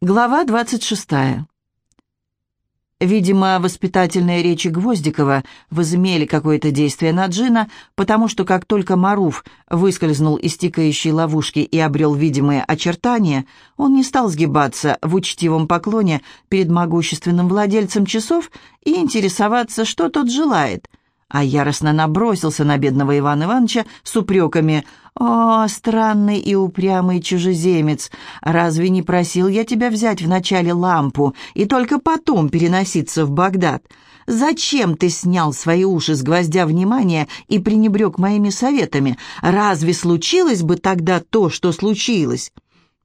Глава 26. Видимо, воспитательные речи Гвоздикова возымели какое-то действие на Джина, потому что как только Маруф выскользнул из тикающей ловушки и обрел видимые очертания, он не стал сгибаться в учтивом поклоне перед могущественным владельцем часов и интересоваться, что тот желает – а яростно набросился на бедного Ивана Ивановича с упреками. «О, странный и упрямый чужеземец! Разве не просил я тебя взять вначале лампу и только потом переноситься в Багдад? Зачем ты снял свои уши с гвоздя внимания и пренебрег моими советами? Разве случилось бы тогда то, что случилось?»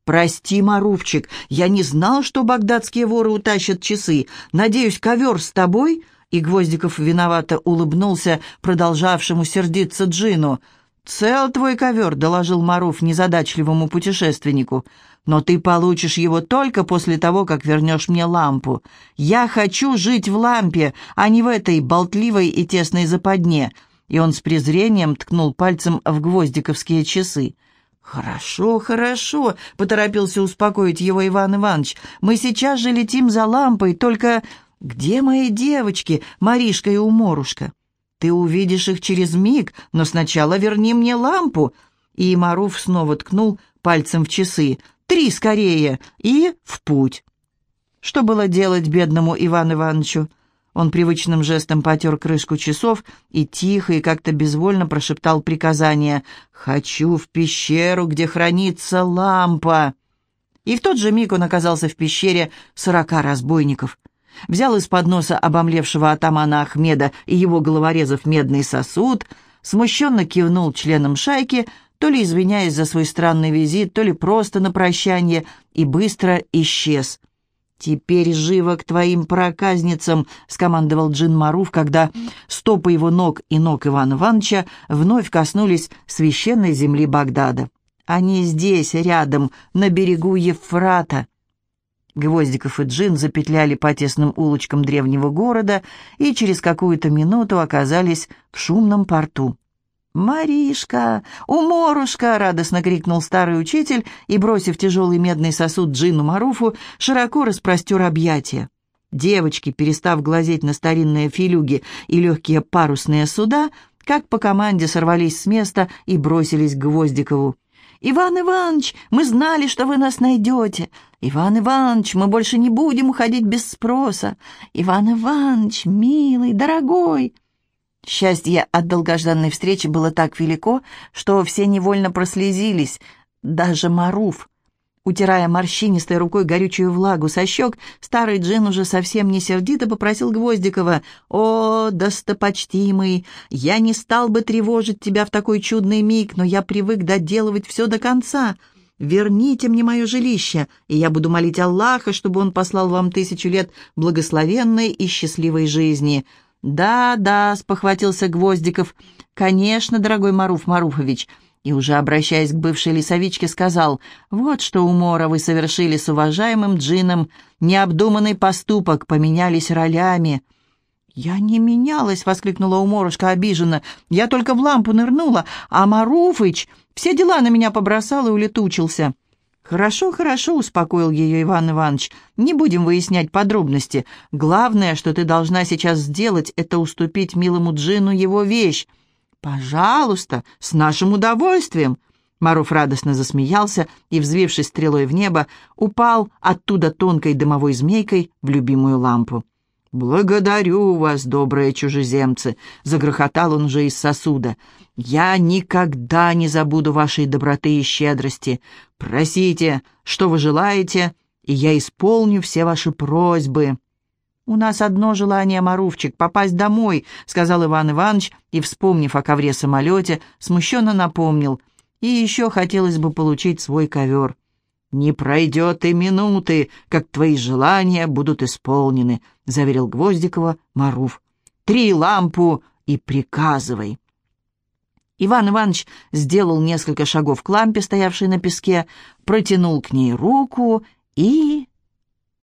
«Прости, Марувчик, я не знал, что багдадские воры утащат часы. Надеюсь, ковер с тобой?» И Гвоздиков виновато улыбнулся продолжавшему сердиться Джину. «Цел твой ковер», — доложил Маруф незадачливому путешественнику. «Но ты получишь его только после того, как вернешь мне лампу. Я хочу жить в лампе, а не в этой болтливой и тесной западне». И он с презрением ткнул пальцем в гвоздиковские часы. «Хорошо, хорошо», — поторопился успокоить его Иван Иванович. «Мы сейчас же летим за лампой, только «Где мои девочки, Маришка и Уморушка? Ты увидишь их через миг, но сначала верни мне лампу». И Маруф снова ткнул пальцем в часы. «Три скорее!» и в путь. Что было делать бедному Ивану Ивановичу? Он привычным жестом потер крышку часов и тихо и как-то безвольно прошептал приказание «Хочу в пещеру, где хранится лампа». И в тот же миг он оказался в пещере сорока разбойников взял из-под носа обомлевшего атамана Ахмеда и его головорезов медный сосуд, смущенно кивнул членам шайки, то ли извиняясь за свой странный визит, то ли просто на прощание, и быстро исчез. «Теперь живо к твоим проказницам!» — скомандовал Джин Маруф, когда стопы его ног и ног Ивана Ивановича вновь коснулись священной земли Багдада. «Они здесь, рядом, на берегу Евфрата!» Гвоздиков и Джин запетляли по тесным улочкам древнего города и через какую-то минуту оказались в шумном порту. «Маришка! Уморушка!» — радостно крикнул старый учитель и, бросив тяжелый медный сосуд Джину Маруфу, широко распростер объятия. Девочки, перестав глазеть на старинные филюги и легкие парусные суда, как по команде сорвались с места и бросились к Гвоздикову. «Иван Иванович, мы знали, что вы нас найдете. Иван Иванович, мы больше не будем уходить без спроса. Иван Иванович, милый, дорогой». Счастье от долгожданной встречи было так велико, что все невольно прослезились, даже Маруф. Утирая морщинистой рукой горючую влагу со щек, старый Джин уже совсем не сердито попросил Гвоздикова. «О, достопочтимый, я не стал бы тревожить тебя в такой чудный миг, но я привык доделывать все до конца. Верните мне мое жилище, и я буду молить Аллаха, чтобы он послал вам тысячу лет благословенной и счастливой жизни». «Да, да», — спохватился Гвоздиков. «Конечно, дорогой Маруф Маруфович» и уже обращаясь к бывшей лесовичке, сказал, «Вот что умора вы совершили с уважаемым Джином, необдуманный поступок, поменялись ролями». «Я не менялась!» — воскликнула уморушка обиженно. «Я только в лампу нырнула, а Маруфыч все дела на меня побросал и улетучился». «Хорошо, хорошо», — успокоил ее Иван Иванович. «Не будем выяснять подробности. Главное, что ты должна сейчас сделать, это уступить милому Джину его вещь. «Пожалуйста, с нашим удовольствием!» Маруф радостно засмеялся и, взвившись стрелой в небо, упал оттуда тонкой дымовой змейкой в любимую лампу. «Благодарю вас, добрые чужеземцы!» — загрохотал он уже из сосуда. «Я никогда не забуду вашей доброты и щедрости. Просите, что вы желаете, и я исполню все ваши просьбы». «У нас одно желание, Марувчик, попасть домой», — сказал Иван Иванович и, вспомнив о ковре-самолете, смущенно напомнил. «И еще хотелось бы получить свой ковер». «Не пройдет и минуты, как твои желания будут исполнены», — заверил Гвоздикова Маруф. «Три лампу и приказывай». Иван Иванович сделал несколько шагов к лампе, стоявшей на песке, протянул к ней руку и